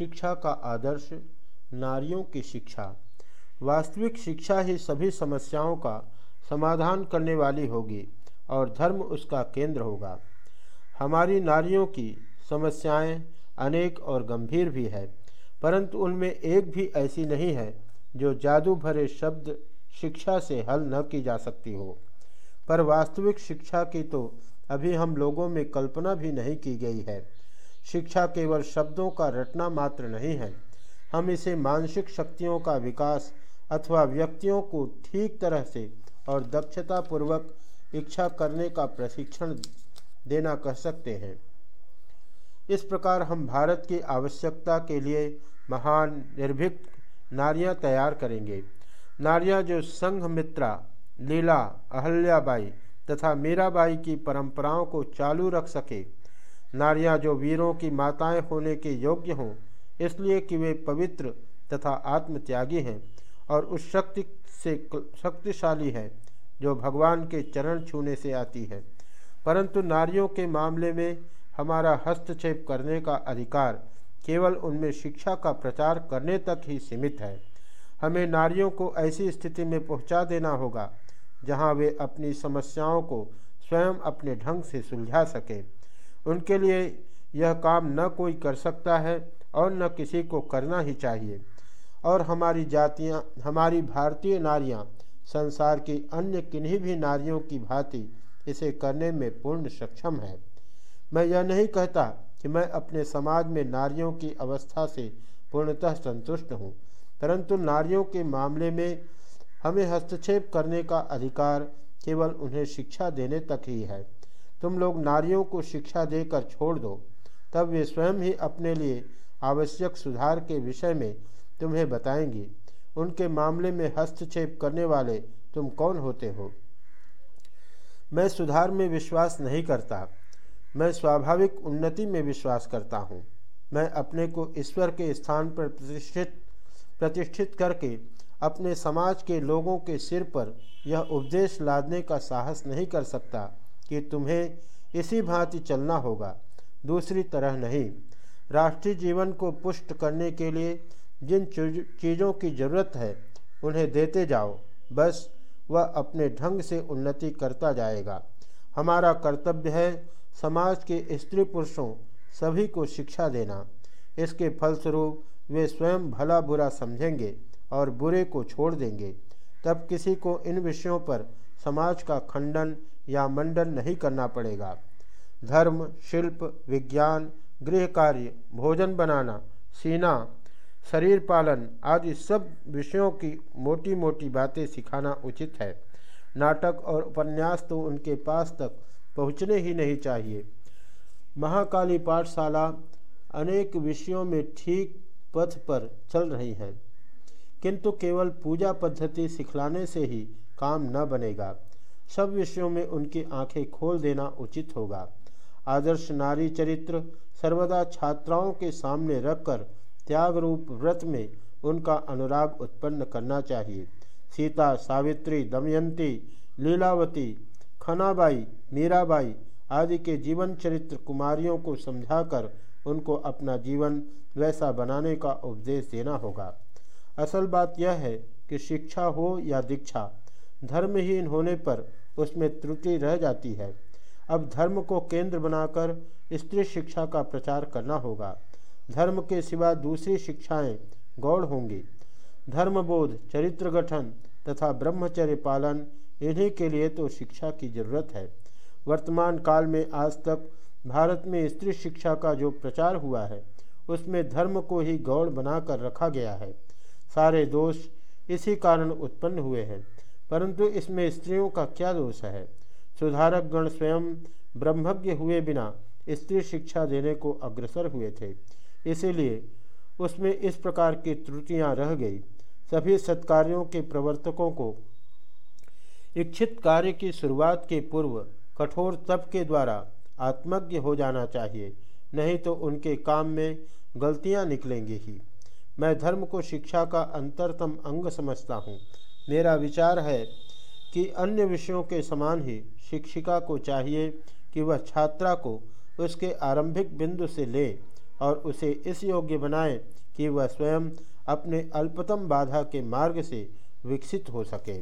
शिक्षा का आदर्श, नारियों की शिक्षा। वास्तविक शिक्षा ही सभी समस्याओं का समाधान करने वाली होगी और धर्म उसका केंद्र होगा। हमारी नारियों की समस्याएँ अनेक और गंभीर भी है, परंतु उनमें एक भी ऐसी नहीं है जो जादू भरे शब्द शिक्षा से हल न की जा सकती हो। पर वास्तविक शिक्षा की तो अभी हम लोगों में कल्पना भी नहीं की गई है। शिक्षा केवल शब्दों का रटना मात्र नहीं है। हम इसे मानसिक शक्तियों का विकास अथवा व्यक्तियों को ठीक तरह से और दक्षतापूर्वक इच्छा करने का प्रशिक्षण देना कह सकते हैं। इस प्रकार हम भारत की आवश्यकता के लिए महान, निर्भीक नारियाँ तैयार करेंगे। नारियाँ जो संघ मित्रा, लीला, अहल्याबाई तथा मीराबाई की परंपराओं को चालू रख सके नारियाँ जो वीरों की माताएँ होने के योग्य हों, इसलिए कि वे पवित्र तथा आत्मत्यागी हैं और उस शक्ति से शक्तिशाली है, जो भगवान के चरण छूने से आती है। परंतु नारियों के मामले में हमारा हस्तक्षेप करने का अधिकार केवल उनमें शिक्षा का प्रचार करने तक ही सीमित है। हमें नारियों को ऐसी स्थिति में पहुँचा देना होगा, जहाँ वे अपनी समस्याओं को स्वयं अपने ढंग से सुलझा सके। उनके लिए यह काम न कोई कर सकता है और न किसी को करना ही चाहिए। और हमारी जातियाँ, हमारी भारतीय नारियाँ, संसार की अन्य किन्हीं भी नारियों की भांति इसे करने में पूर्ण सक्षम है। मैं यह नहीं कहता कि मैं अपने समाज में नारियों की अवस्था से पूर्णतः संतुष्ट हूँ, परंतु नारियों के मामले में हमें हस्तक्षेप करने का अधिकार केवल उन्हें शिक्षा देने तक ही है। तुम लोग नारियों को शिक्षा देकर छोड़ दो, तब वे स्वयं ही अपने लिए आवश्यक सुधार के विषय में तुम्हें बताएँगी। उनके मामले में हस्तक्षेप करने वाले तुम कौन होते हो? मैं सुधार में विश्वास नहीं करता। मैं स्वाभाविक उन्नति में विश्वास करता हूँ। मैं अपने को ईश्वर के स्थान पर प्रतिष्ठित प्रतिष्ठित करके अपने समाज के लोगों के सिर पर यह उपदेश लादने का साहस नहीं कर सकता। कि तुम्हें इसी भांति चलना होगा। दूसरी तरह नहीं। राष्ट्रीय जीवन को पुष्ट करने के लिए जिन चीज़ों की ज़रूरत है, उन्हें देते जाओ। बस वह अपने ढंग से उन्नति करता जाएगा। हमारा कर्तव्य है समाज के स्त्री पुरुषों सभी को शिक्षा देना। इसके फलस्वरूप वे स्वयं भला बुरा समझेंगे और बुरे को छोड़ देंगे। तब किसी को इन विषयों पर समाज का खंडन या मंडन नहीं करना पड़ेगा। धर्म, शिल्प, विज्ञान, गृह कार्य, भोजन बनाना, सीना, शरीर पालन आदि सब विषयों की मोटी मोटी बातें सिखाना उचित है। नाटक और उपन्यास तो उनके पास तक पहुँचने ही नहीं चाहिए। महाकाली पाठशाला अनेक विषयों में ठीक पथ पर चल रही हैं, किंतु केवल पूजा पद्धति सिखलाने से ही काम न बनेगा। सब विषयों में उनकी आँखें खोल देना उचित होगा। आदर्श नारी चरित्र सर्वदा छात्राओं के सामने रखकर त्याग रूप व्रत में उनका अनुराग उत्पन्न करना चाहिए। सीता, सावित्री, दमयंती, लीलावती, खनाबाई, मीराबाई आदि के जीवन चरित्र कुमारियों को समझाकर उनको अपना जीवन वैसा बनाने का उपदेश देना होगा। असल बात यह है कि शिक्षा हो या दीक्षा धर्महीन होने पर उसमें त्रुटि रह जाती है। अब धर्म को केंद्र बनाकर स्त्री शिक्षा का प्रचार करना होगा। धर्म के सिवा दूसरी शिक्षाएँ गौड़ होंगी। धर्मबोध, चरित्र गठन तथा ब्रह्मचर्य पालन इन्हीं के लिए तो शिक्षा की ज़रूरत है। वर्तमान काल में आज तक भारत में स्त्री शिक्षा का जो प्रचार हुआ है, उसमें धर्म को ही गौड़ बनाकर रखा गया है। सारे दोष इसी कारण उत्पन्न हुए हैं। परंतु इसमें स्त्रियों का क्या दोष है? सुधारक गण स्वयं ब्रह्मज्ञ हुए बिना स्त्री शिक्षा देने को अग्रसर हुए थे। इसीलिए उसमें इस प्रकार की त्रुटियाँ रह गई। सभी सत्कार्यों के प्रवर्तकों को इच्छित कार्य की शुरुआत के पूर्व कठोर तप के द्वारा आत्मज्ञ हो जाना चाहिए, नहीं तो उनके काम में गलतियाँ निकलेंगी ही। मैं धर्म को शिक्षा का अंतरतम अंग समझता हूँ। मेरा विचार है कि अन्य विषयों के समान ही शिक्षिका को चाहिए कि वह छात्रा को उसके आरंभिक बिंदु से ले और उसे इस योग्य बनाए कि वह स्वयं अपने अल्पतम बाधा के मार्ग से विकसित हो सके।